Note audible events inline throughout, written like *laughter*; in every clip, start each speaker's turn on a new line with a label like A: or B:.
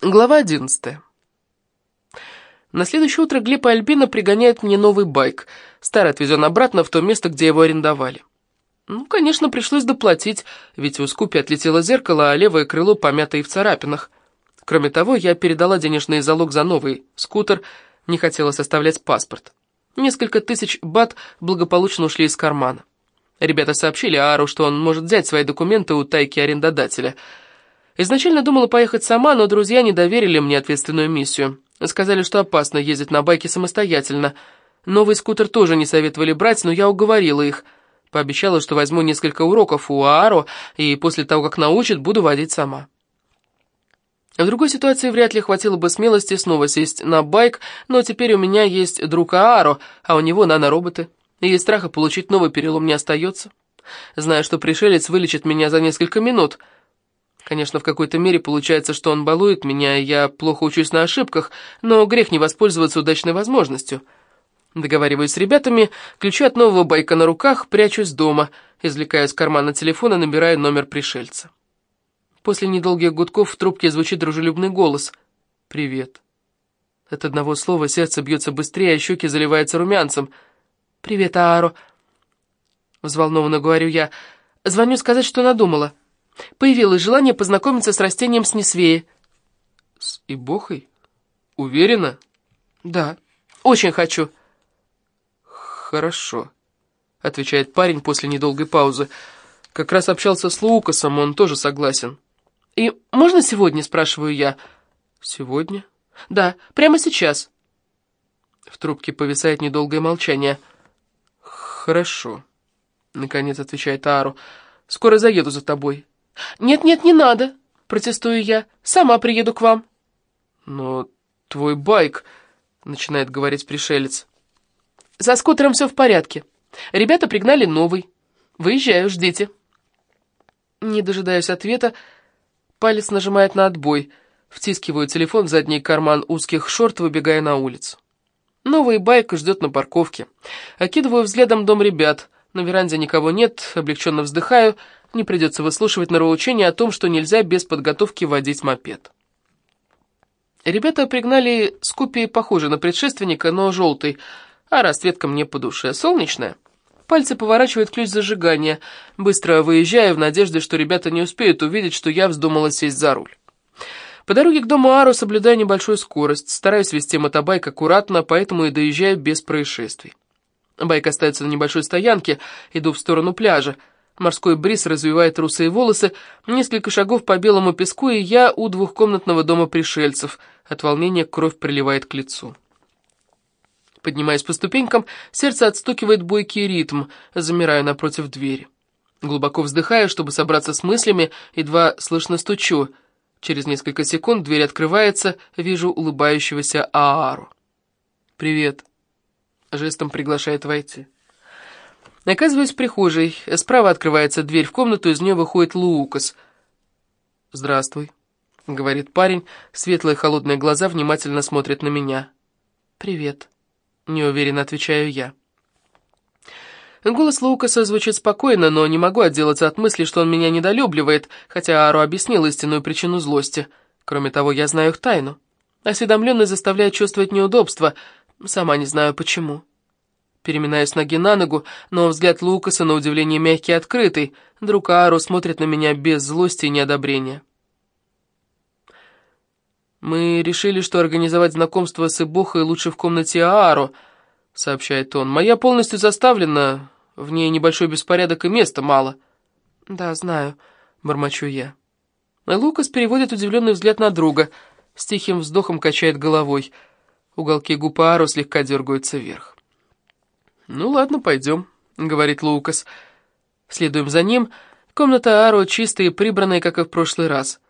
A: Глава одиннадцатая. На следующее утро Глеб и Альбина пригоняют мне новый байк. Старый отвезен обратно в то место, где его арендовали. Ну, конечно, пришлось доплатить, ведь у Скупи отлетело зеркало, а левое крыло помято и в царапинах. Кроме того, я передала денежный залог за новый скутер, не хотела составлять паспорт. Несколько тысяч бат благополучно ушли из кармана. Ребята сообщили Аару, что он может взять свои документы у тайки арендодателя — Изначально думала поехать сама, но друзья не доверили мне ответственную миссию. Сказали, что опасно ездить на байке самостоятельно. Новый скутер тоже не советовали брать, но я уговорила их. Пообещала, что возьму несколько уроков у Ааро, и после того, как научат, буду водить сама. В другой ситуации вряд ли хватило бы смелости снова сесть на байк, но теперь у меня есть друг Ааро, а у него нанороботы, и страха получить новый перелом не остается. Знаю, что пришелец вылечит меня за несколько минут — Конечно, в какой-то мере получается, что он балует меня, и я плохо учусь на ошибках, но грех не воспользоваться удачной возможностью. Договариваюсь с ребятами, ключи от нового байка на руках, прячусь дома, извлекая из кармана телефона, набираю номер пришельца. После недолгих гудков в трубке звучит дружелюбный голос. «Привет». От одного слова сердце бьется быстрее, а щеки заливаются румянцем. «Привет, Ааро», — взволнованно говорю я. «Звоню сказать, что надумала». Появилось желание познакомиться с растением снесвея.
B: С ибохой? Уверена?
A: Да, очень хочу.
B: Хорошо, отвечает парень после недолгой паузы. Как раз общался с Лукасом, он тоже согласен.
A: И можно сегодня, спрашиваю я?
B: Сегодня?
A: Да, прямо сейчас.
B: В трубке повисает недолгое молчание. «Хорошо», — наконец отвечает Ару. «Скоро заеду за тобой.
A: «Нет-нет, не надо!» — протестую я. «Сама приеду к вам».
B: «Но твой байк...» — начинает говорить пришелец.
A: «За скутером все в порядке. Ребята пригнали новый. Выезжаю, ждите». Не дожидаясь ответа, палец нажимает на отбой. Втискиваю телефон в задний карман узких шорт, выбегая на улицу. Новый байк ждет на парковке. Окидываю взглядом дом ребят. На веранде никого нет, облегченно вздыхаю — не придется выслушивать норовоучение о том, что нельзя без подготовки водить мопед. Ребята пригнали скупи, похожий на предшественника, но желтый, а расцветка мне по душе. Солнечная. Пальцы поворачивают ключ зажигания. Быстро выезжаю в надежде, что ребята не успеют увидеть, что я вздумала сесть за руль. По дороге к дому Ару соблюдаю небольшую скорость, стараюсь вести мотобайк аккуратно, поэтому и доезжаю без происшествий. Байк остается на небольшой стоянке, иду в сторону пляжа. Морской бриз развивает русые волосы, несколько шагов по белому песку, и я у двухкомнатного дома пришельцев. От волнения кровь приливает к лицу. Поднимаясь по ступенькам, сердце отстукивает бойкий ритм, замираю напротив двери. Глубоко вздыхаю, чтобы собраться с мыслями, едва слышно стучу. Через несколько секунд дверь открывается, вижу улыбающегося Аару. «Привет», — жестом приглашает войти. Оказываюсь в прихожей. Справа открывается дверь в комнату, из нее выходит Лукас. «Здравствуй», — говорит парень. Светлые холодные глаза внимательно смотрят на меня. «Привет», — неуверенно отвечаю я. Голос Лукаса звучит спокойно, но не могу отделаться от мысли, что он меня недолюбливает, хотя Ару объяснил истинную причину злости. Кроме того, я знаю их тайну. Осведомленность заставляет чувствовать неудобство, сама не знаю почему. Переминаюсь ноги на ногу, но взгляд Лукаса на удивление мягкий и открытый. Друг Ааро смотрит на меня без злости и неодобрения. «Мы решили, что организовать знакомство с Эбохой лучше в комнате Ааро», — сообщает он. «Моя полностью заставлена, в ней небольшой беспорядок и места мало». «Да, знаю», — бормочу я. Лукас переводит удивленный взгляд на друга, с тихим вздохом качает головой. Уголки губ Ааро слегка дергаются вверх. «Ну ладно, пойдем», — говорит Лукас. Следуем за ним. Комната Аро чистая и прибранная, как и в прошлый раз.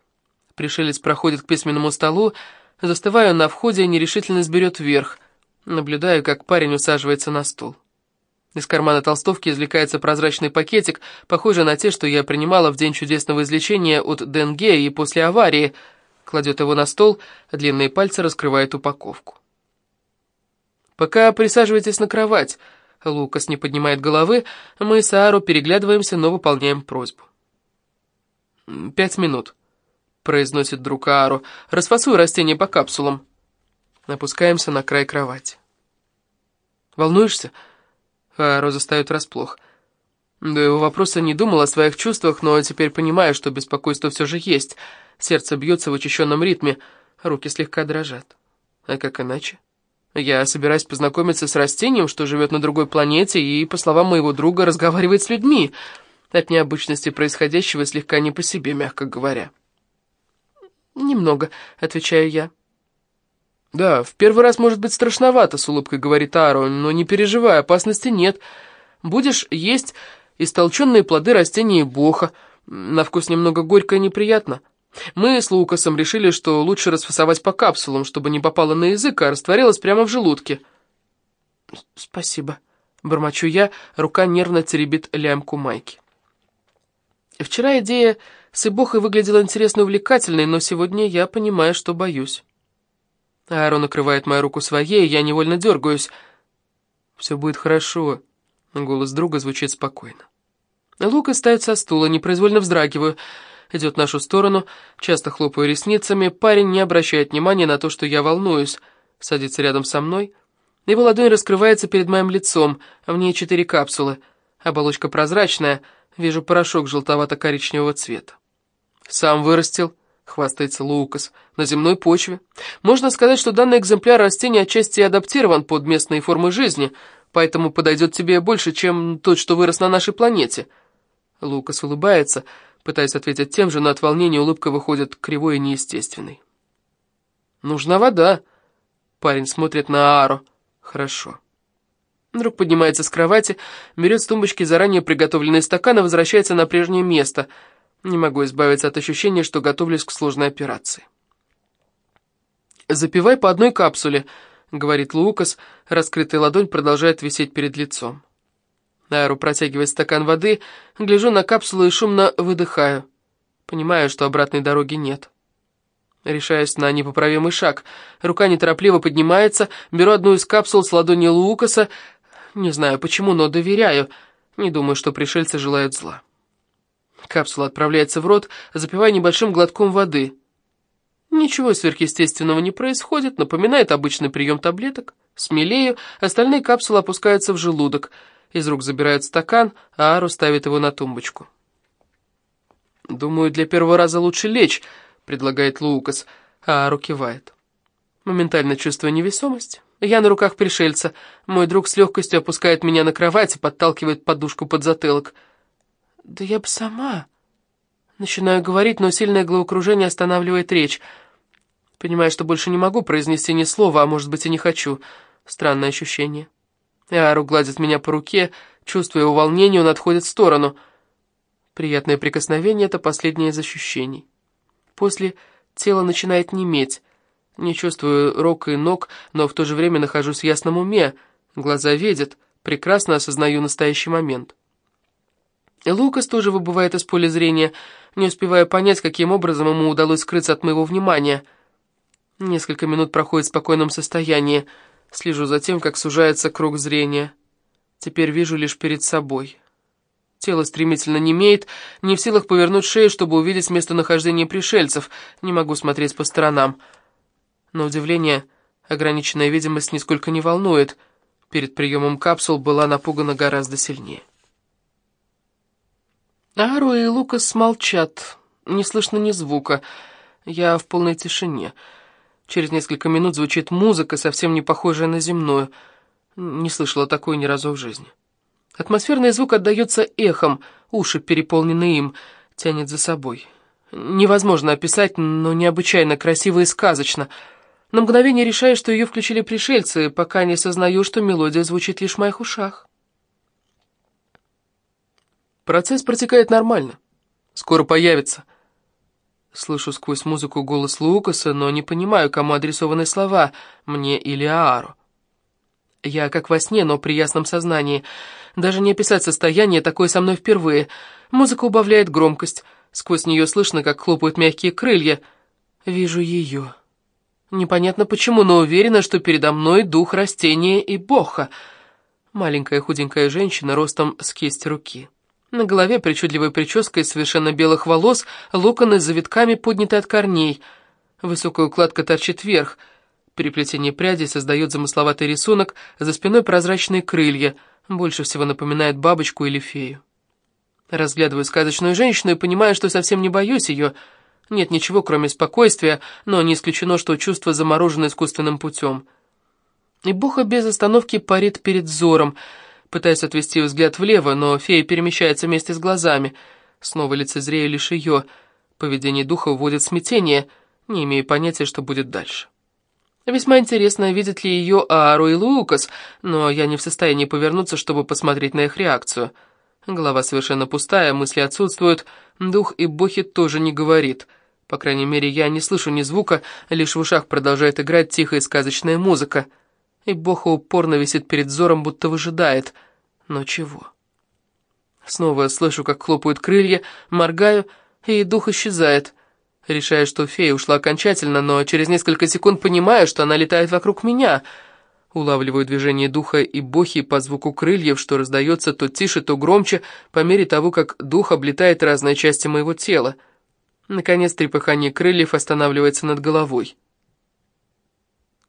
A: Пришелец проходит к письменному столу. Застываю на входе, нерешительность берет вверх. Наблюдаю, как парень усаживается на стол. Из кармана толстовки извлекается прозрачный пакетик, похожий на те, что я принимала в день чудесного излечения от Денге и после аварии. Кладет его на стол, длинные пальцы раскрывают упаковку. «Пока присаживайтесь на кровать», Лукас не поднимает головы, мы с Ару переглядываемся, но выполняем просьбу. «Пять минут», —
B: произносит друг Аару. «Расфасуй растение по капсулам». Опускаемся на край кровати. «Волнуешься?» Ааро застает врасплох. До его вопроса не думал о своих чувствах, но теперь понимаю, что беспокойство все же есть. Сердце бьется в учащенном ритме, руки слегка дрожат. А как иначе? Я собираюсь познакомиться с растением, что живет на другой планете, и, по словам моего друга, разговаривает с людьми. От необычности происходящего слегка не по себе, мягко говоря. «Немного», — отвечаю я. «Да, в первый раз может быть страшновато», — с улыбкой говорит Аро, «но не переживай, опасности нет. Будешь есть истолченные плоды растения боха. На вкус немного горько и неприятно. Мы с Лукасом решили, что лучше расфасовать по капсулам, чтобы не попало на язык, а растворилось прямо в желудке». «Спасибо», — бормочу я, рука нервно теребит лямку майки. Вчера идея с Ибохой выглядела интересно увлекательной, но сегодня я понимаю, что боюсь. Аарон накрывает мою руку своей, я невольно дергаюсь. «Все будет хорошо», — голос друга звучит спокойно. Лука ставит со стула, непроизвольно вздрагиваю. Идет в нашу сторону, часто хлопаю ресницами. Парень не обращает внимания на то, что я волнуюсь. Садится рядом со мной. Его ладонь раскрывается перед моим лицом, в ней четыре капсулы. Оболочка прозрачная, вижу порошок желтовато-коричневого цвета. Сам вырастил, хвастается Лукас, на земной почве. Можно сказать, что данный экземпляр растения отчасти адаптирован под местные формы жизни, поэтому подойдет тебе больше, чем тот, что вырос на нашей планете. Лукас улыбается, пытаясь ответить тем же, но от волнения улыбка выходит кривой и неестественной. «Нужна вода», — парень смотрит на Ааро. «Хорошо». Друг поднимается с кровати, берет с тумбочки заранее приготовленный стакан и возвращается на прежнее место — не могу избавиться от ощущения, что готовлюсь к сложной операции. «Запивай по одной капсуле», — говорит Лукас. Раскрытая ладонь продолжает висеть перед лицом. Айру протягивает стакан воды, гляжу на капсулу и шумно выдыхаю. Понимаю, что обратной дороги нет. Решаюсь на непоправимый шаг. Рука неторопливо поднимается, беру одну из капсул с ладони Лукаса. Не знаю почему, но доверяю. Не думаю, что пришельцы желают зла. Капсула отправляется в рот, запивая небольшим глотком воды. Ничего сверхъестественного не происходит, напоминает обычный прием таблеток. Смелею, остальные капсулы опускаются в желудок. Из рук забирают стакан, а Ару ставит его на тумбочку. «Думаю, для первого раза лучше лечь», — предлагает Лукас, а Ару кивает. Моментально чувствую невесомость. Я на руках пришельца. Мой друг с легкостью опускает меня на кровать и подталкивает подушку под затылок — «Да я бы сама...» Начинаю говорить, но сильное головокружение останавливает речь. Понимаю, что больше не могу произнести ни слова, а может быть и не хочу. Странное ощущение. Иару гладит меня по руке, чувствуя его волнение, он отходит в сторону. Приятное прикосновение — это последнее из ощущений. После тело начинает неметь. Не чувствую рук и ног, но в то же время нахожусь в ясном уме. Глаза видят, прекрасно осознаю настоящий момент. Лукас тоже выбывает из поля зрения, не успевая понять, каким образом ему удалось скрыться от моего внимания. Несколько минут проходит в спокойном состоянии. Слежу за тем, как сужается круг зрения. Теперь вижу лишь перед собой. Тело стремительно немеет, не в силах повернуть шею, чтобы увидеть местонахождение пришельцев. Не могу смотреть по сторонам. На удивление, ограниченная видимость нисколько не волнует. Перед приемом капсул была напугана гораздо сильнее. Ару и Лукас молчат, не слышно ни звука. Я в полной тишине. Через несколько минут звучит музыка, совсем не похожая на земную. Не слышала такой ни разу в жизни. Атмосферный звук отдается эхом, уши переполнены им, тянет за собой. Невозможно описать, но необычайно красиво и сказочно. На мгновение решаю, что ее включили пришельцы, пока не сознаю, что мелодия звучит лишь в моих ушах. Процесс протекает нормально. Скоро появится. Слышу сквозь музыку голос Лукаса, но не понимаю, кому адресованы слова, мне или Аару. Я как во сне, но при ясном сознании. Даже не описать состояние, такое со мной впервые. Музыка убавляет громкость. Сквозь нее слышно, как хлопают мягкие крылья. Вижу ее. Непонятно почему, но уверена, что передо мной дух растения и боха. Маленькая худенькая женщина ростом с кисть руки.
A: На голове причудливая прическа из совершенно белых волос, локоны с завитками подняты от корней. Высокая укладка торчит вверх. Переплетение прядей создает замысловатый рисунок, за спиной прозрачные крылья, больше всего напоминает бабочку или фею. Разглядываю сказочную женщину и понимаю, что совсем не боюсь ее. Нет ничего, кроме спокойствия, но не исключено, что чувство заморожено искусственным путем. И Буха без остановки парит перед взором, пытаясь отвести взгляд влево, но фея перемещается вместе с глазами. Снова лицезрею лишь ее. Поведение духа вводит смятение, не имея понятия, что будет дальше. Весьма интересно, видит ли ее Аару и Лукас, но я не в состоянии повернуться, чтобы посмотреть на их реакцию — Голова совершенно пустая, мысли отсутствуют, дух и бохи тоже не говорит. По крайней мере, я не слышу ни звука, лишь в ушах продолжает играть тихая сказочная музыка. И боха упорно висит перед взором, будто выжидает. Но чего? Снова слышу, как хлопают крылья, моргаю, и дух исчезает. Решаю, что фея ушла окончательно, но через несколько секунд понимаю, что она летает вокруг меня — Улавливаю движение духа и бохи по звуку крыльев, что раздается то тише, то громче, по мере того, как дух облетает разные части моего тела. Наконец, трепыхание крыльев останавливается над головой.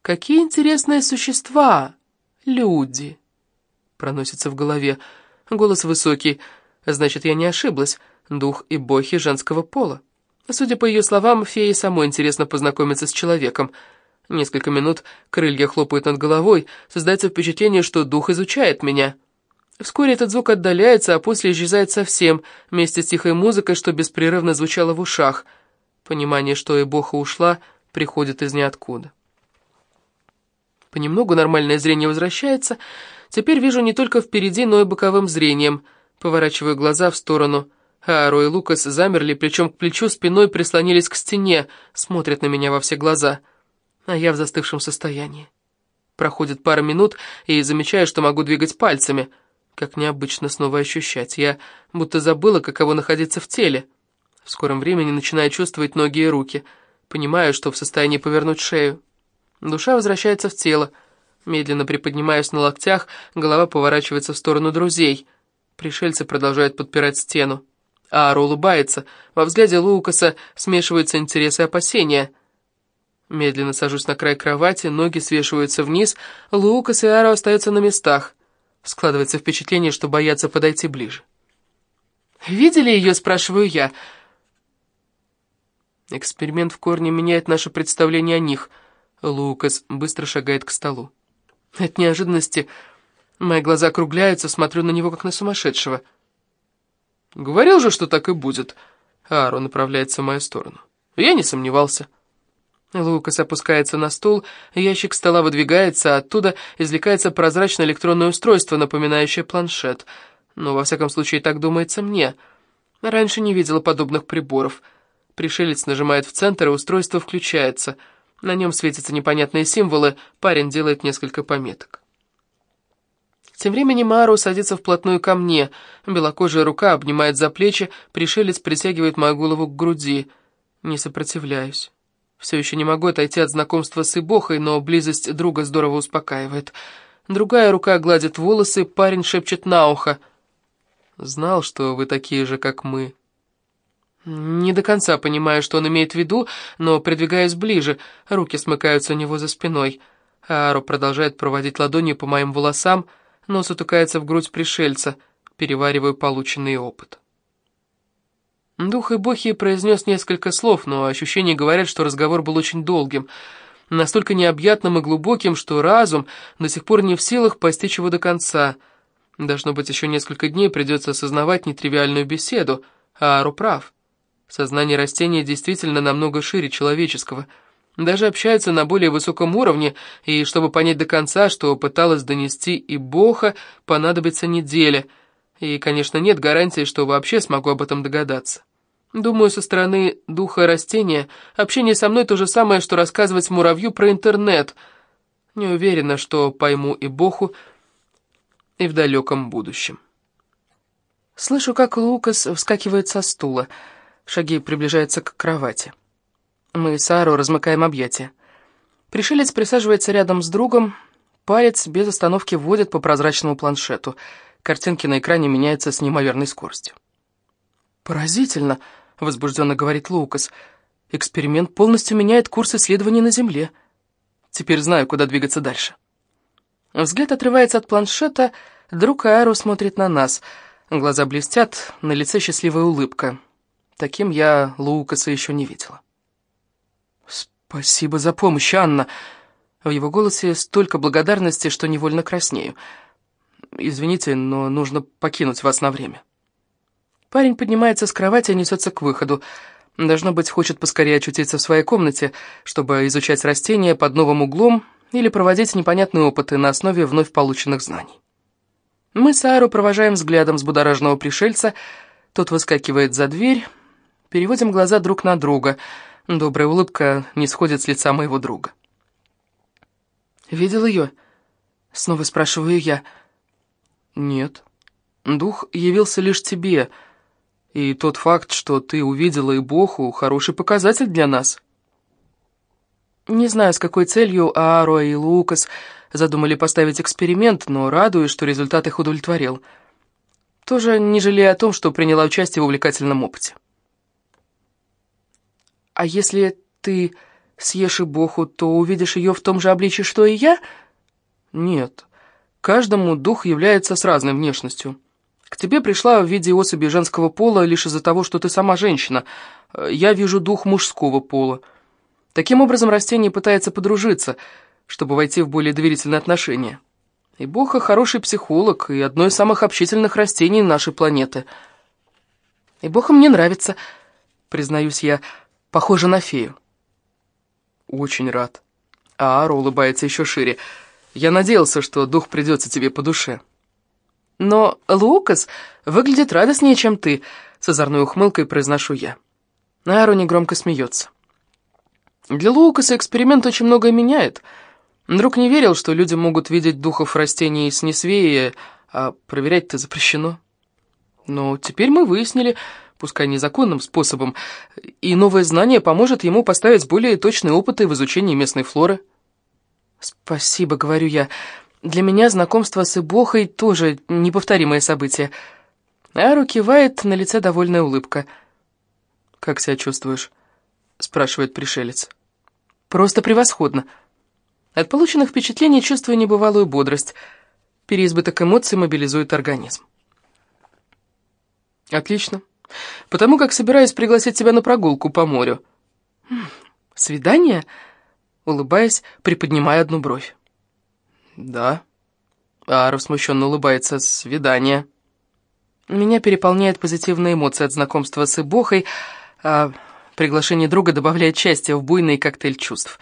A: «Какие интересные существа! Люди!» Проносится в голове. Голос высокий. Значит, я не ошиблась. Дух и бохи женского пола. Судя по ее словам, фее самой интересно познакомиться с человеком — Несколько минут крылья хлопают над головой, создается впечатление, что дух изучает меня. Вскоре этот звук отдаляется, а после исчезает совсем, вместе с тихой музыкой, что беспрерывно звучало в ушах. Понимание, что эпоха ушла, приходит из ниоткуда. Понемногу нормальное зрение возвращается. Теперь вижу не только впереди, но и боковым зрением. Поворачиваю глаза в сторону. Ааро и Лукас замерли, причем к плечу спиной прислонились к стене, смотрят на меня во все глаза — а я в застывшем состоянии. Проходит пара минут, и замечаю, что могу двигать пальцами. Как необычно снова ощущать. Я будто забыла, каково находиться в теле. В скором времени начинаю чувствовать ноги и руки. Понимаю, что в состоянии повернуть шею. Душа возвращается в тело. Медленно приподнимаюсь на локтях, голова поворачивается в сторону друзей. Пришельцы продолжают подпирать стену. Ара улыбается. Во взгляде Лукаса смешиваются интересы и опасения — Медленно сажусь на край кровати, ноги свешиваются вниз, Лукас и Аро остаются на местах. Складывается впечатление, что боятся подойти ближе. «Видели ее?» — спрашиваю я. Эксперимент в корне меняет наше представление о них. Лукас быстро шагает к столу. От неожиданности мои глаза округляются, смотрю на него, как на сумасшедшего. «Говорил же, что так и будет». Ааро направляется в мою сторону. Я не сомневался. Лукас опускается на стул, ящик стола выдвигается, а оттуда извлекается прозрачное электронное устройство, напоминающее планшет. Но, во всяком случае, так думается мне. Раньше не видела подобных приборов. Пришелец нажимает в центр, и устройство включается. На нем светятся непонятные символы, парень делает несколько пометок. Тем временем Мару садится вплотную ко мне. Белокожая рука обнимает за плечи, пришелец притягивает мою голову к груди. Не сопротивляюсь. Все еще не могу отойти от знакомства с Ибохой, но близость друга здорово успокаивает. Другая рука гладит волосы, парень шепчет на ухо. «Знал, что вы такие же, как мы». Не до конца понимаю, что он имеет в виду, но придвигаюсь ближе, руки смыкаются у него за спиной. Ааро продолжает проводить ладонью по моим волосам, нос утыкается в грудь пришельца, перевариваю полученный опыт. Дух и Бохи произнес несколько слов, но ощущения говорят, что разговор был очень долгим, настолько необъятным и глубоким, что разум до сих пор не в силах постичь его до конца. Должно быть, еще несколько дней придется осознавать нетривиальную беседу, а прав. Сознание растения действительно намного шире человеческого. Даже общаются на более высоком уровне, и чтобы понять до конца, что пыталась донести и Боха, понадобится неделя. И, конечно, нет гарантии, что вообще смогу об этом догадаться. Думаю, со стороны духа растения общение со мной то же самое, что рассказывать муравью про интернет. Не уверена, что пойму и Боху, и в далеком будущем. Слышу, как Лукас вскакивает со стула. Шаги приближаются к кровати. Мы с Аро размыкаем объятия. Пришелец присаживается рядом с другом, палец без остановки вводит по прозрачному планшету.
B: Картинки на экране меняются с неимоверной скоростью. «Поразительно», — возбужденно говорит Лукас. «Эксперимент полностью меняет курс исследований на Земле. Теперь знаю, куда двигаться дальше». Взгляд отрывается от планшета, друг Аэру смотрит на нас. Глаза блестят, на лице счастливая улыбка. Таким я Лукаса еще не видела. «Спасибо за помощь, Анна!» В его голосе столько благодарности, что невольно краснею. «Извините, но нужно покинуть вас на время». Парень поднимается с кровати и несется к выходу. Должно быть, хочет поскорее очутиться в своей комнате, чтобы изучать растения под новым углом или проводить непонятные опыты на основе вновь полученных знаний. Мы с Айро провожаем взглядом взбудораженного пришельца, тот выскакивает за дверь, переводим глаза друг на друга. Добрая улыбка не сходит с лица моего друга. «Видел ее?» — снова спрашиваю я. «Нет. Дух явился лишь тебе», — и тот факт, что ты увидела эбоху, хороший показатель для нас. Не знаю, с какой целью Ааро и Лукас задумали поставить эксперимент, но радуюсь, что результат их удовлетворил. Тоже не жалея о том, что приняла участие в увлекательном опыте. А если ты съешь эбоху, то увидишь ее в том же обличии, что и я? Нет. Каждому дух является с разной внешностью. К тебе пришла в виде особи женского пола лишь из-за того, что ты сама женщина. Я вижу дух мужского пола. Таким образом, растение пытается подружиться, чтобы войти в более доверительные отношения. И Боха хороший психолог и одно из самых общительных растений нашей планеты. И Боха мне нравится, признаюсь я, похоже на фею. Очень рад. А Ара улыбается еще шире. Я надеялся, что дух придется тебе по душе. Но Лукас выглядит радостнее, чем ты, с озорной ухмылкой произношу я. Ару негромко смеется. Для Лукаса эксперимент очень многое меняет. Друг не верил, что люди могут видеть духов растений с Несвеи, а проверять-то запрещено. Но теперь мы выяснили, пускай незаконным способом, и новое знание поможет ему поставить более точные опыты в изучении местной флоры. «Спасибо», — говорю я, — для меня знакомство с Эбохой тоже неповторимое событие. Ару кивает, на лице довольная улыбка. «Как себя чувствуешь?» — спрашивает пришелец. «Просто превосходно. От полученных впечатлений чувствую небывалую бодрость. Переизбыток эмоций мобилизует организм». «Отлично. Потому как собираюсь пригласить тебя на прогулку по морю». «Свидание?» — улыбаясь, приподнимая одну бровь. «Да». Ара смущенно улыбается. «Свидание». Меня переполняет позитивная эмоция от знакомства с Эбохой, а приглашение друга добавляет счастья в буйный коктейль чувств.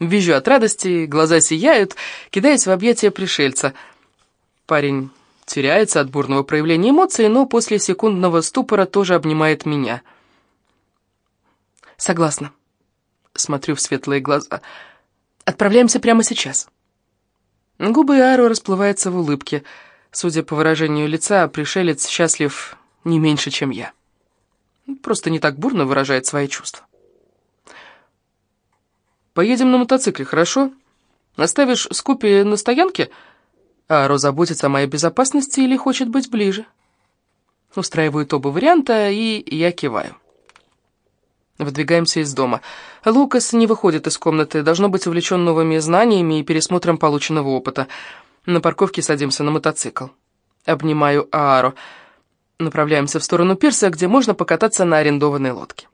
B: Вижу от радости, глаза сияют, кидаясь в объятия пришельца. Парень теряется от бурного проявления эмоций, но после секундного ступора тоже обнимает меня. Согласна. Смотрю в светлые глаза. Отправляемся прямо сейчас. Губы Ару расплываются в улыбке. Судя по выражению лица, пришелец счастлив не меньше, чем я. Просто не так бурно выражает свои чувства. «Поедем на мотоцикле, хорошо? Оставишь Скупи на стоянке?» Аро заботится о моей безопасности или хочет быть ближе. Устраивают оба варианта, и я киваю. Выдвигаемся из дома. Лукас не выходит из комнаты, должно быть увлечен новыми знаниями и пересмотром полученного опыта. На парковке садимся на мотоцикл. Обнимаю Аару. Направляемся в сторону пирса, где можно покататься на арендованной лодке.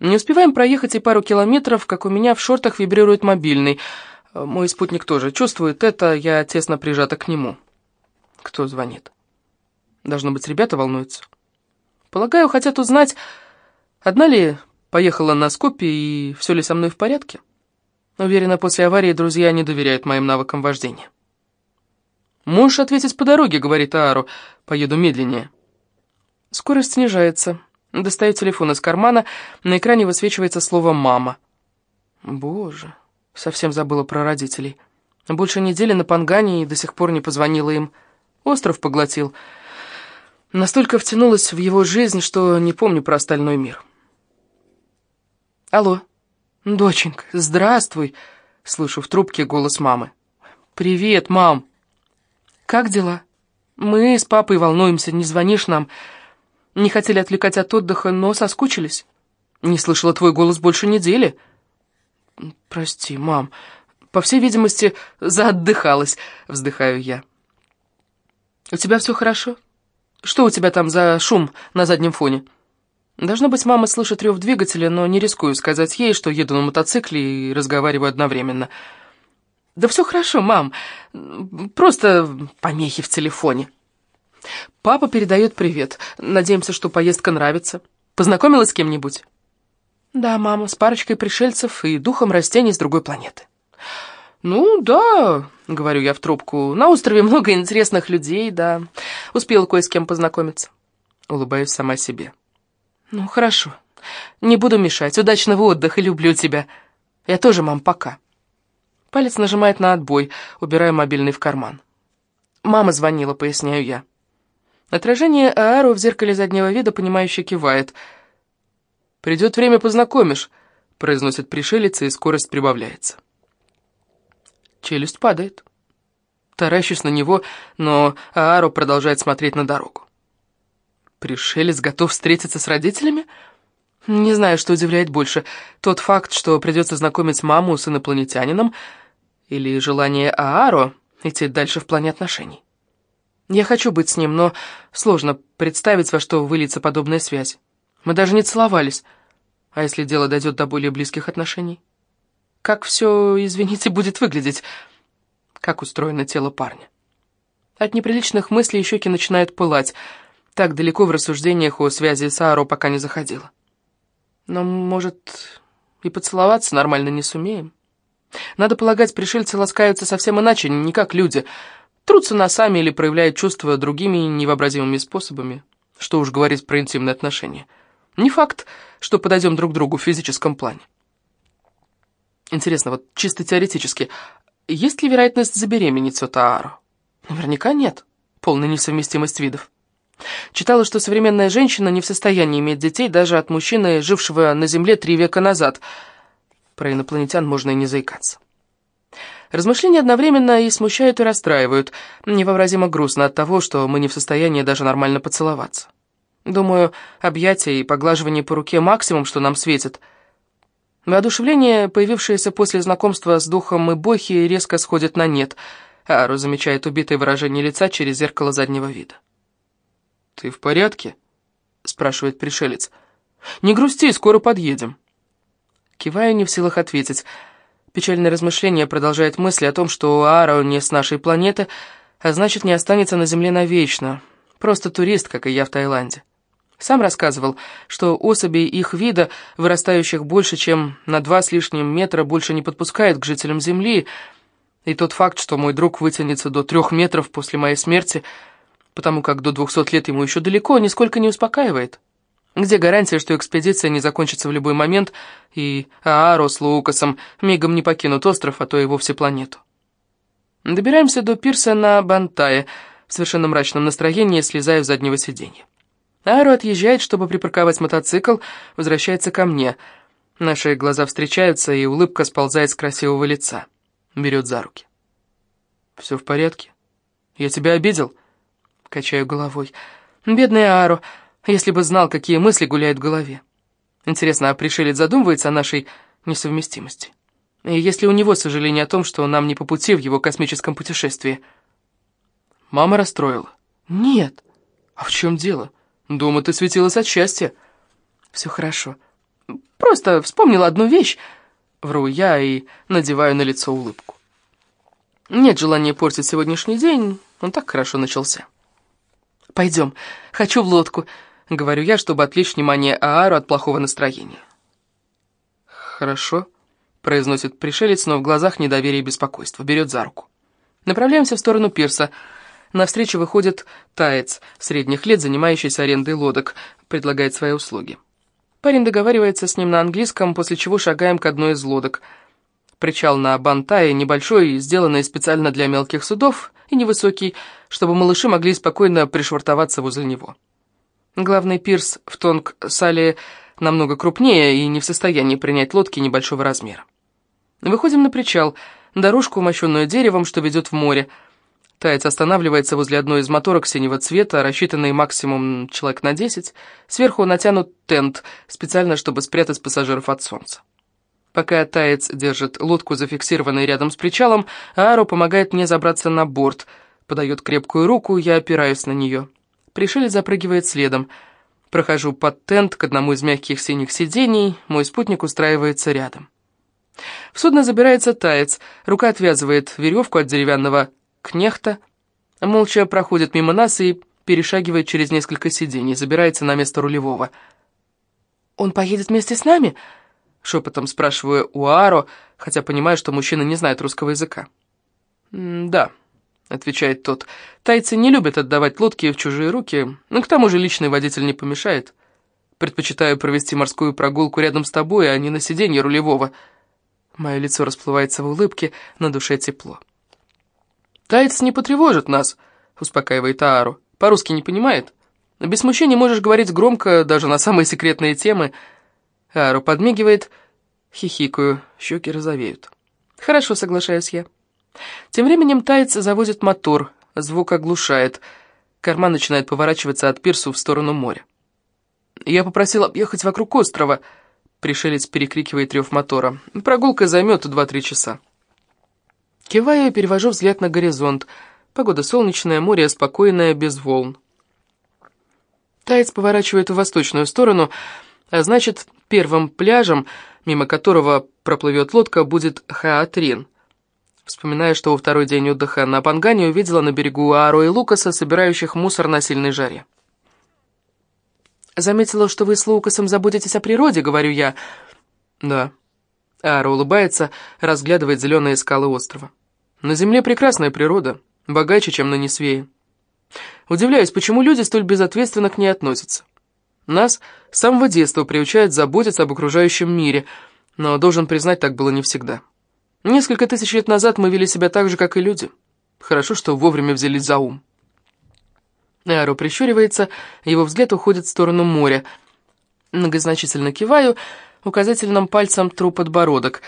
B: Не успеваем проехать и пару километров, как у меня в шортах вибрирует мобильный. Мой спутник тоже чувствует это, я тесно прижата к нему. Кто звонит? Должно быть, ребята волнуются. Полагаю, хотят узнать, одна ли Поехала на скопе, и все ли со мной в порядке? Уверена, после аварии друзья не доверяют моим навыкам вождения. «Можешь ответить по дороге», — говорит Аару. «Поеду медленнее». Скорость снижается. Достаю телефон из кармана, на экране высвечивается слово «мама». Боже, совсем забыла про родителей. Больше недели на Пангане и до сих пор не позвонила им. Остров поглотил. Настолько втянулась в его жизнь, что не помню про остальной мир. «Алло, доченька, здравствуй!» Слышу в трубке голос мамы. «Привет, мам!» «Как дела?»
A: Мы с папой волнуемся, не звонишь нам. Не хотели отвлекать от отдыха, но соскучились. Не слышала твой голос больше недели. Прости, мам. По всей видимости, заотдыхалась, вздыхаю я. У тебя все хорошо? Что у тебя там за шум на заднем фоне? Должно быть, мама слышит рев двигателя, но не рискую сказать ей, что еду на мотоцикле и разговариваю одновременно. Да все хорошо, мам. Просто помехи в телефоне. Папа передает привет. Надеемся, что поездка нравится. Познакомилась с кем-нибудь? Да, мама, с парочкой пришельцев и духом растений с другой планеты. Ну, да, говорю я в трубку. На острове много интересных людей, да. Успела кое с кем познакомиться. Улыбаюсь сама себе. Ну, хорошо. Не буду мешать. Удачного отдыха, люблю тебя. Я тоже, мам, пока. Палец нажимает на отбой, убираю мобильный в карман. Мама звонила, поясняю я. Отражение Аару в зеркале заднего вида, понимающе кивает. «Придет время, познакомишь», — произносит пришелец, и скорость прибавляется. Челюсть падает. Таращусь на него, но Аару продолжает смотреть на дорогу. Пришелец готов встретиться с родителями? Не знаю, что удивляет больше. Тот факт, что придется знакомить маму с инопланетянином, или желание Ааро идти дальше в плане отношений. Я хочу быть с ним, но сложно представить, во что выльется подобная связь. Мы даже не целовались. А если дело дойдет до более близких отношений? Как все, извините, будет выглядеть? Как устроено тело парня? От неприличных мыслей щеки начинают пылать. Так далеко в рассуждениях о связи с Ааро пока не заходила. Но, может, и поцеловаться нормально не сумеем? Надо полагать, пришельцы ласкаются совсем иначе, не как люди — Трутся носами или проявляют чувства другими невообразимыми способами. Что уж говорить про интимные отношения. Не факт, что подойдем друг другу в физическом плане. Интересно, вот чисто теоретически, есть ли вероятность забеременеть от Аару? Наверняка нет. Полная несовместимость видов. Читала, что современная женщина не в состоянии иметь детей даже от мужчины, жившего на Земле три века назад. Про инопланетян можно и не заикаться. Размышления одновременно и смущают, и расстраивают. Невообразимо грустно от того, что мы не в состоянии даже нормально поцеловаться. Думаю, объятия и поглаживание по руке максимум, что нам светит. Воодушевление, появившееся после знакомства с духом и бохи, резко сходит на нет. Ару замечает убитое выражение лица через зеркало заднего вида. «Ты в порядке?» — спрашивает пришелец. «Не грусти, скоро подъедем». Киваю, не в силах ответить — Печальное размышление продолжает мысли о том, что Ааро не с нашей планеты, а значит, не останется на Земле навечно. Просто турист, как и я в Таиланде. Сам рассказывал, что особи их вида, вырастающих больше, чем на два с лишним метра, больше не подпускают к жителям Земли, и тот факт, что мой друг вытянется до трех метров после моей смерти, потому как до двухсот лет ему еще далеко, нисколько не успокаивает. Где гарантия, что экспедиция не закончится в любой момент, и Ааро с Лукасом мигом не покинут остров, а то и вовсе планету? Добираемся до пирса на Бантае, в совершенно мрачном настроении, слезая с заднего сиденья. Ааро отъезжает, чтобы припарковать мотоцикл, возвращается ко мне. Наши глаза встречаются, и улыбка сползает с красивого лица. Берет за руки. «Все в порядке? Я тебя обидел?» Качаю головой. «Бедный Ааро!» если бы знал, какие мысли гуляют в голове. Интересно, а пришелец задумывается о нашей несовместимости? И есть ли у него сожаление о том, что нам не по пути в его космическом путешествии? Мама расстроила. Нет. А в чем дело? Дома ты светилась от счастья. Все хорошо. Просто вспомнила одну вещь. Вру я и надеваю на лицо улыбку. Нет желания портить сегодняшний день, он так хорошо начался. Пойдем, хочу в лодку, — говорю я, чтобы отвлечь внимание Аару от плохого настроения. «Хорошо», — произносит пришелец, но в глазах недоверие и беспокойство, берет за руку. Направляемся в сторону пирса. Навстречу выходит таец, средних лет, занимающийся арендой лодок, предлагает свои услуги. Парень договаривается с ним на английском, после чего шагаем к одной из лодок. Причал на Бантае небольшой, сделанный специально для мелких судов, и невысокий, чтобы малыши могли спокойно пришвартоваться возле него. Главный пирс в Тонг-Сале намного крупнее и не в состоянии принять лодки небольшого размера. Выходим на причал, дорожку, умощенную деревом, что ведет в море.
B: Таец останавливается возле одной из моторок синего цвета, рассчитанный максимум человек на 10. Сверху натянут тент, специально чтобы спрятать пассажиров от солнца. Пока Таец держит лодку, зафиксированной рядом с причалом, Ааро помогает мне забраться на борт, подает крепкую руку, я опираюсь на нее. Пришелец запрыгивает следом. Прохожу под тент к одному из мягких синих сидений, мой спутник устраивается рядом. В судно забирается Таец, рука отвязывает веревку от деревянного кнехта, молча проходит мимо нас и перешагивает через несколько сидений, забирается на место рулевого. «Он поедет вместе с нами?» Шепотом спрашиваю у Аро, хотя понимаю, что мужчина не знает русского языка. «Да», — отвечает тот, — «тайцы не любят отдавать лодки в чужие руки, но к тому же личный водитель не помешает. Предпочитаю провести морскую прогулку рядом с тобой, а не на сиденье рулевого». Мое лицо расплывается в улыбке, на душе тепло. «Тайц не потревожит нас», — успокаивает Аару. «По-русски не понимает. Без смущения можешь говорить громко, даже на самые секретные темы». Аару подмигивает, хихикаю, щеки розовеют. «Хорошо, соглашаюсь я». Тем временем Тайц заводит мотор, звук оглушает. Карман начинает поворачиваться от пирсу в сторону моря. «Я попросил объехать вокруг острова», — пришелец перекрикивает рев мотора. «Прогулка займет два-три часа». Киваю и перевожу взгляд на горизонт. Погода солнечная, море спокойное, без волн. Таец поворачивает в восточную сторону, а значит, первым пляжем, мимо которого проплывет лодка, будет Хаатрин. Вспоминая, что во второй день отдыха на Пангане увидела на берегу Ааро и Лукаса, собирающих мусор на сильной жаре. «Заметила, что вы с Лукасом заботитесь о природе», — говорю я. «Да». Ааро улыбается, разглядывает зеленые скалы острова. На Земле прекрасная природа, богаче, чем на Несвее. Удивляюсь, почему люди столь безответственно к ней относятся. Нас с самого детства приучают заботиться об окружающем мире, но, должен признать, так было не всегда. Несколько тысяч лет назад мы вели себя так же, как и люди. Хорошо, что вовремя взялись за ум. Эаро прищуривается, его взгляд уходит в сторону моря. Многозначительно киваю, указательным пальцем тру подбородок.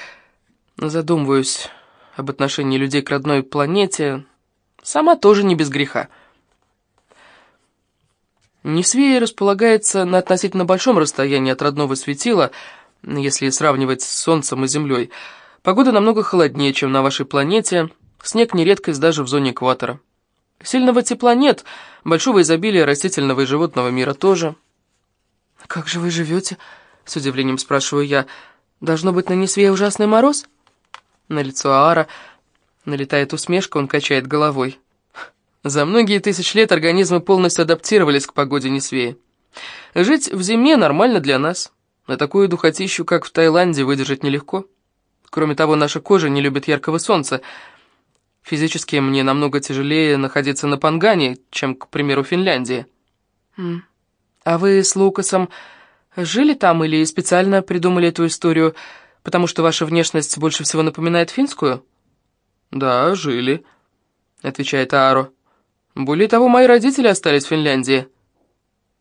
B: Задумываюсь об отношении людей к родной планете, сама тоже не без греха. Несвея располагается на относительно большом расстоянии от родного светила, если сравнивать с Солнцем и Землей. Погода намного холоднее, чем на вашей планете, снег не редкость даже в зоне экватора. Сильного тепла нет, большого изобилия растительного и животного мира тоже. «Как же вы живете?» — с удивлением спрашиваю я. «Должно быть на Несвее ужасный мороз?» На лицо Аара налетает усмешка, он качает головой. За многие тысячи лет организмы полностью адаптировались к погоде Несвеи. Жить в зиме нормально для нас. На такую духотищу, как в Таиланде, выдержать нелегко. Кроме того, наша кожа не любит яркого солнца. Физически мне намного тяжелее находиться на Пангане, чем, к примеру, в Финляндии. А вы с Лукасом жили там или специально придумали эту историю, потому что ваша внешность больше всего напоминает финскую?» «Да, жили», — отвечает Ааро. «Более того, мои родители остались в Финляндии».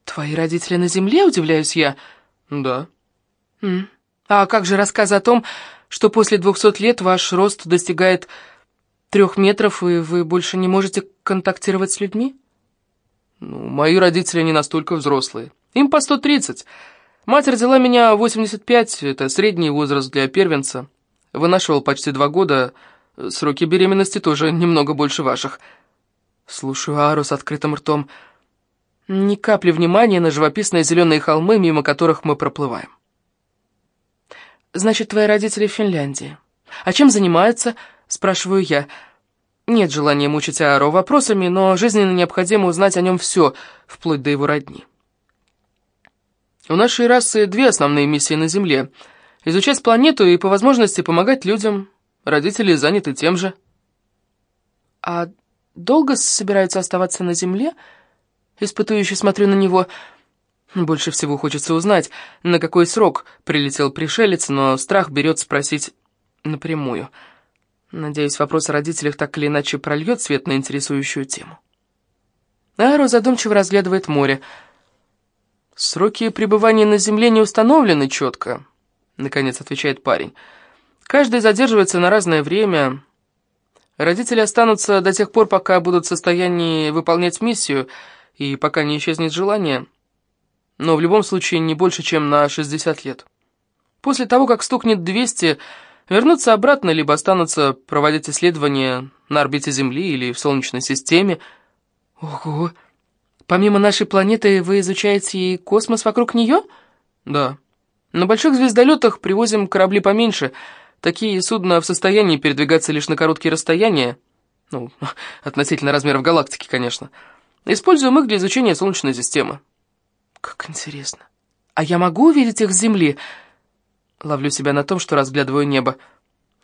B: «Твои родители на земле?» — удивляюсь я. «Да». М «А как же рассказ о том, что после двухсот лет ваш рост достигает трех метров, и вы больше не можете контактировать с людьми?» «Ну, мои родители не настолько взрослые. Им по сто тридцать. Мать родила меня в 85, это средний возраст для первенца. Вынашивал почти два года, сроки беременности тоже немного больше ваших. Слушаю Ару с открытым ртом. Ни капли внимания на живописные зеленые холмы, мимо которых мы проплываем. «Значит, твои родители в Финляндии. А чем занимаются?» — спрашиваю я. Нет желания мучить Ааро вопросами, но жизненно необходимо узнать о нем все, вплоть до его родни. У нашей расы две основные миссии на Земле. Изучать планету и, по возможности, помогать людям. Родители заняты тем же. А долго собираются оставаться на Земле? Испытующе смотрю на него. Больше всего хочется узнать, на какой срок прилетел пришелец, но страх берет спросить напрямую. Надеюсь, вопрос о родителях так или иначе прольет свет на интересующую тему. Аэро задумчиво разглядывает море — «Сроки пребывания на Земле не установлены четко», — наконец отвечает парень. «Каждый задерживается на разное время. Родители останутся до тех пор, пока будут в состоянии выполнять миссию, и пока не исчезнет желание, но в любом случае не больше, чем на 60 лет. После того, как стукнет 200, вернутся обратно, либо останутся проводить исследования на орбите Земли или в Солнечной системе.
A: Ого! Помимо нашей планеты вы изучаете и космос вокруг нее?
B: Да. На больших звездолетах привозим корабли поменьше. Такие судна в состоянии передвигаться лишь на короткие расстояния. Ну, *laughs* относительно размеров галактики, конечно. Используем их для изучения Солнечной системы.
A: Как интересно. А я могу увидеть их с Земли? Ловлю себя на том, что разглядываю небо.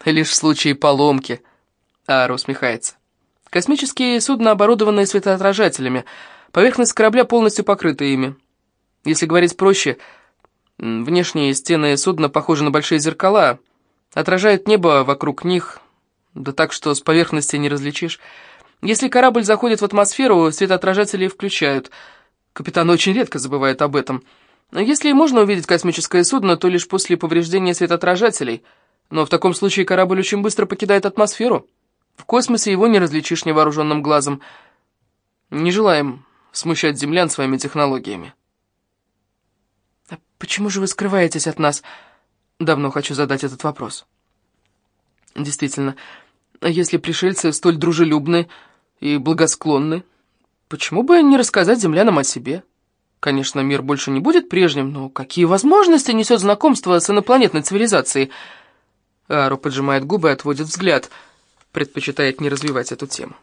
B: Лишь в случае поломки. Ара усмехается. Космические судна оборудованы светоотражателями. Поверхность корабля полностью покрыта ими. Если говорить проще, внешние стены судна похожи на большие зеркала, отражают небо вокруг них, да так, что с поверхности не различишь. Если корабль заходит в атмосферу, светоотражатели включают. Капитан очень редко забывает об этом — если и можно увидеть космическое судно, то лишь после повреждения светоотражателей. Но в таком случае корабль очень быстро покидает атмосферу. В космосе его не различишь невооруженным глазом. Не желаем смущать землян своими технологиями.
A: А почему же вы скрываетесь от нас? Давно хочу задать этот вопрос.
B: Действительно, если пришельцы столь дружелюбны и благосклонны, почему бы не рассказать землянам о себе? Конечно, мир больше не будет прежним, но какие возможности несет знакомство с инопланетной цивилизацией? Ару поджимает губы и отводит взгляд, предпочитает не развивать эту тему.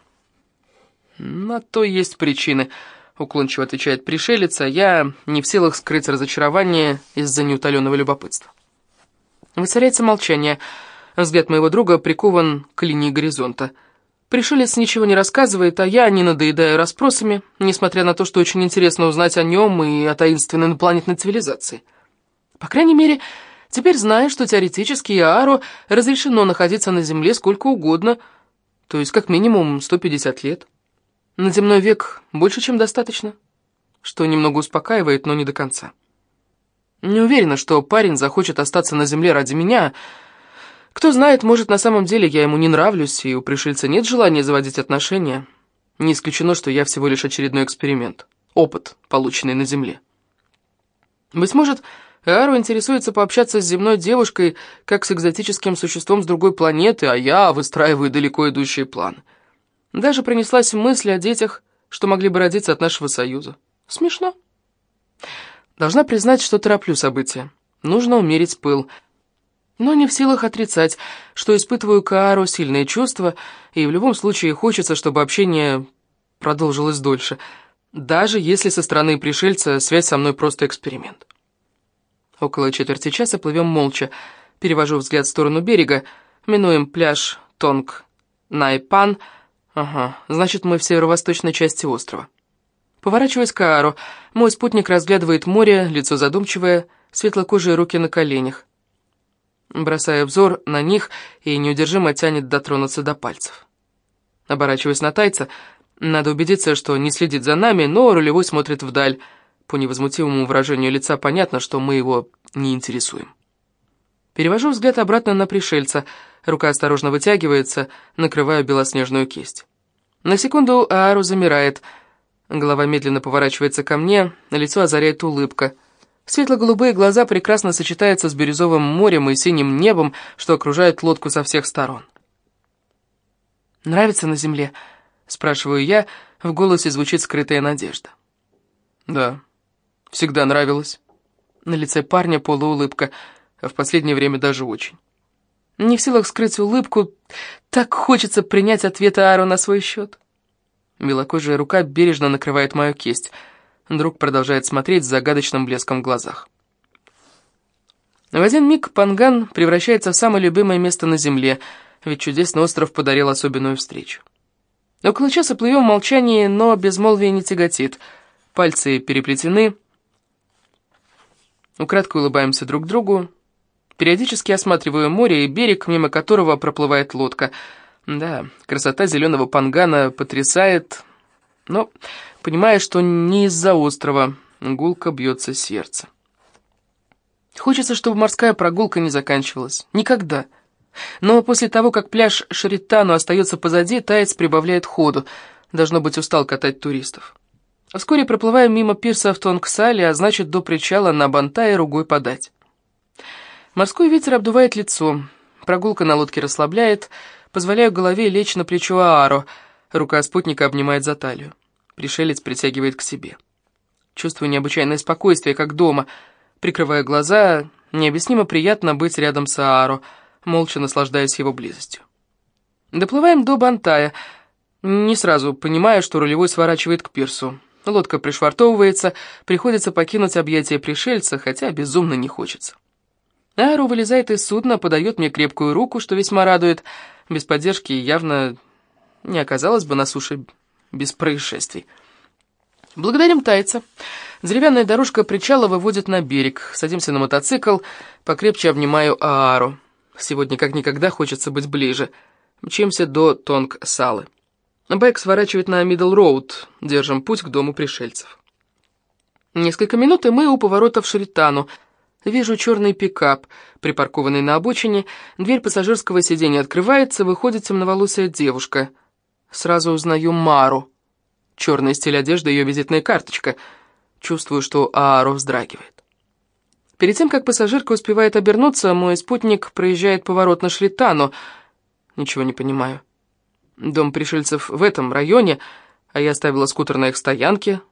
B: «На то есть причины», — уклончиво отвечает пришелец, а я не в силах скрыть разочарование из-за неутоленного любопытства. Воцаряется молчание. Взгляд моего друга прикован к линии горизонта — Пришелец ничего не рассказывает, а я не надоедаю расспросами, несмотря на то, что очень интересно узнать о нем и о таинственной инопланетной цивилизации. По крайней мере, теперь знаю, что теоретически Иару разрешено находиться на Земле сколько угодно, то есть как минимум 150 лет. На земной век больше, чем достаточно, что немного успокаивает, но не до конца. Не уверена, что парень захочет остаться на Земле ради меня, кто знает, может, на самом деле я ему не нравлюсь, и у пришельца нет желания заводить отношения. Не исключено, что я всего лишь очередной эксперимент. Опыт, полученный на Земле. Быть может, Эару интересуется пообщаться с земной девушкой, как с экзотическим существом с другой планеты, а я выстраиваю далеко идущие планы. Даже принеслась мысль о детях, что могли бы родиться от нашего союза. Смешно. Должна признать, что тороплю события. Нужно умерить пыл — но не в силах отрицать, что испытываю к Аару сильные чувства, и в любом случае хочется, чтобы общение продолжилось дольше, даже если со стороны пришельца связь со мной просто эксперимент. Около четверти часа плывем молча, перевожу взгляд в сторону берега, минуем пляж Тонг Найпан, ага, значит, мы в северо-восточной части острова. Поворачиваясь к Аару, мой спутник разглядывает море, лицо задумчивое, светлокожие руки на коленях бросая взор на них и неудержимо тянет дотронуться до пальцев. Оборачиваясь на тайца, надо убедиться, что не следит за нами, но рулевой смотрит вдаль. По невозмутимому выражению лица понятно, что мы его не интересуем. Перевожу взгляд обратно на пришельца, рука осторожно вытягивается, накрывая белоснежную кисть. На секунду Аару замирает, голова медленно поворачивается ко мне, лицо озаряет улыбка — Светло-голубые глаза прекрасно сочетаются с бирюзовым морем и синим небом, что окружает лодку со всех сторон. «Нравится на земле?» — спрашиваю я, в голосе звучит скрытая надежда. «Да, всегда нравилось». На лице парня полуулыбка, а в последнее время даже очень. Не в силах скрыть улыбку, так хочется принять ответ Аару на свой счет. Белокожая рука бережно накрывает мою кисть — Друг продолжает смотреть с загадочным блеском в глазах. В один миг Панган превращается в самое любимое место на Земле, ведь чудесный остров подарил особенную встречу. Около часа плывем в молчании, но безмолвие не тяготит. Пальцы переплетены. Украдкой улыбаемся друг другу. Периодически осматриваю море и берег, мимо которого проплывает лодка. Да, красота зеленого пангана потрясает, но понимая, что не из-за острова гулко бьется сердце. Хочется, чтобы морская прогулка не заканчивалась. Никогда.
A: Но после того, как пляж Шаритану остается позади, Таец прибавляет ходу. Должно быть, устал катать туристов. Вскоре проплываем мимо пирса в Тонгсале, а значит, до причала на Бантае ругой подать. Морской ветер обдувает лицо. Прогулка на лодке расслабляет. Позволяю голове лечь на плечо Ааро. Рука спутника обнимает за талию. Пришелец притягивает к себе. Чувствую необычайное спокойствие, как дома. Прикрывая глаза, необъяснимо приятно быть рядом с Ааро, молча наслаждаясь его близостью. Доплываем до Бантая. Не сразу понимаю, что рулевой сворачивает к пирсу. Лодка пришвартовывается, приходится покинуть объятия пришельца, хотя безумно не хочется. Ару вылезает из судна, подает мне крепкую руку, что весьма радует. Без поддержки явно не оказалось бы на суше без происшествий. Благодарим тайца. Деревянная дорожка причала выводит на берег. Садимся на мотоцикл, покрепче обнимаю Аару. Сегодня как никогда хочется быть ближе. Мчимся до Тонг-Салы. Байк сворачивает на Мидл-Роуд, держим путь к дому пришельцев. Несколько минут, и мы у поворота в Шритану. Вижу черный пикап, припаркованный на обочине. Дверь пассажирского сиденья открывается, выходит темноволосая девушка. Сразу узнаю Мару. Черный стиль одежды, ее визитная карточка. Чувствую, что Ааро вздрагивает. Перед тем, как пассажирка успевает обернуться, мой спутник проезжает поворот на Шритану. Ничего не понимаю. Дом пришельцев в этом районе, а я оставила скутер на их стоянке.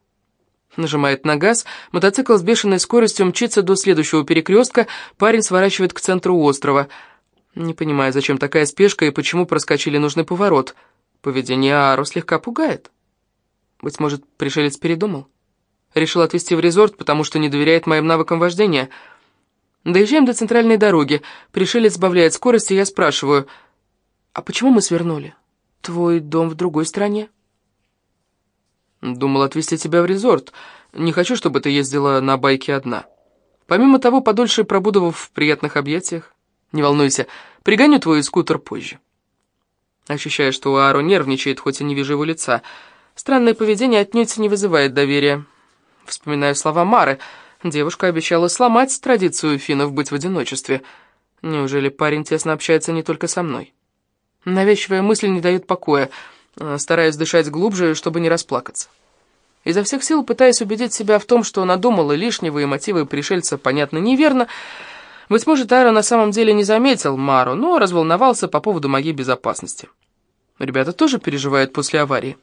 A: Нажимает на газ, мотоцикл с бешеной скоростью мчится до следующего перекрестка, парень сворачивает к центру острова. Не понимаю, зачем такая спешка и почему проскочили нужный поворот. Поведение Ару слегка пугает. Быть может, пришелец передумал? Решил отвезти в резорт, потому что не доверяет моим навыкам вождения. Доезжаем до центральной дороги. Пришелец сбавляет скорость, и я спрашиваю, «А почему мы свернули?» Твой дом в другой стране? Думал отвезти тебя в резорт. Не хочу, чтобы ты ездила на байке одна. Помимо того, подольше пробуду в приятных объятиях. Не волнуйся, пригоню твой скутер позже. Ощущаю, что Аро нервничает, хоть и не вижу его лица. Странное поведение отнюдь не вызывает доверия. Вспоминаю слова Мары. Девушка обещала сломать традицию финнов быть в одиночестве. Неужели парень тесно общается не только со мной? Навязчивая мысль не дает покоя. Э, стараюсь дышать глубже, чтобы не расплакаться. Изо всех сил пытаясь убедить себя в том, что надумала лишнего, и мотивы пришельца понятно неверно. Быть может, Ара на самом деле не заметил Мару, но разволновался по поводу моей безопасности. Ребята тоже переживают после аварии.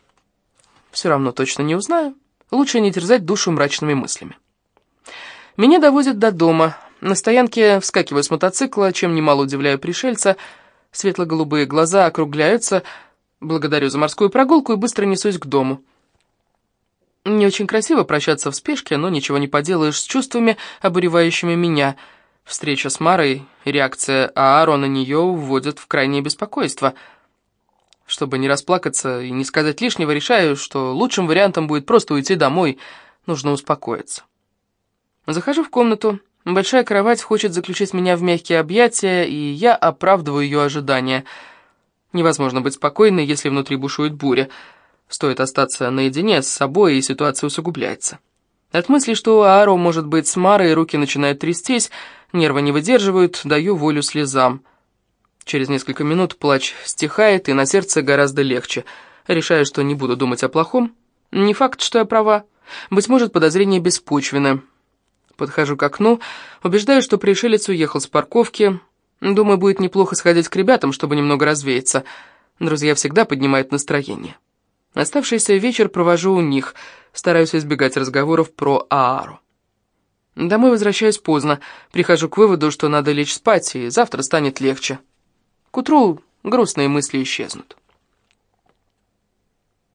A: Все равно точно не узнаю. Лучше не терзать душу мрачными мыслями. Меня доводят до дома. На стоянке вскакиваю с мотоцикла, чем немало удивляю пришельца — Светло-голубые глаза округляются. Благодарю за морскую прогулку и быстро несусь к дому. Не очень красиво прощаться в спешке, но ничего не поделаешь с чувствами, обуревающими меня. Встреча с Марой реакция Ааро на нее вводят в крайнее беспокойство. Чтобы не расплакаться и не сказать лишнего, решаю, что лучшим вариантом будет просто уйти домой, нужно успокоиться. Захожу в комнату. Большая кровать хочет заключить меня в мягкие объятия, и я оправдываю ее ожидания. Невозможно быть спокойной, если внутри бушует буря. Стоит остаться наедине с собой, и ситуация усугубляется. От мысли, что Ааро может быть с Марой, руки начинают трястись, нервы не выдерживают, даю волю слезам. Через несколько минут плач стихает, и на сердце гораздо легче. Решаю, что не буду думать о плохом. Не факт, что я права. Быть может, подозрение беспочвенное. Подхожу к окну, убеждаю, что пришелец уехал с парковки. Думаю, будет неплохо сходить к ребятам, чтобы немного развеяться. Друзья всегда поднимают настроение. Оставшийся вечер провожу у них, стараюсь избегать разговоров про Аару. Домой возвращаюсь поздно, прихожу к выводу, что надо лечь спать, и завтра станет легче. К утру грустные мысли исчезнут.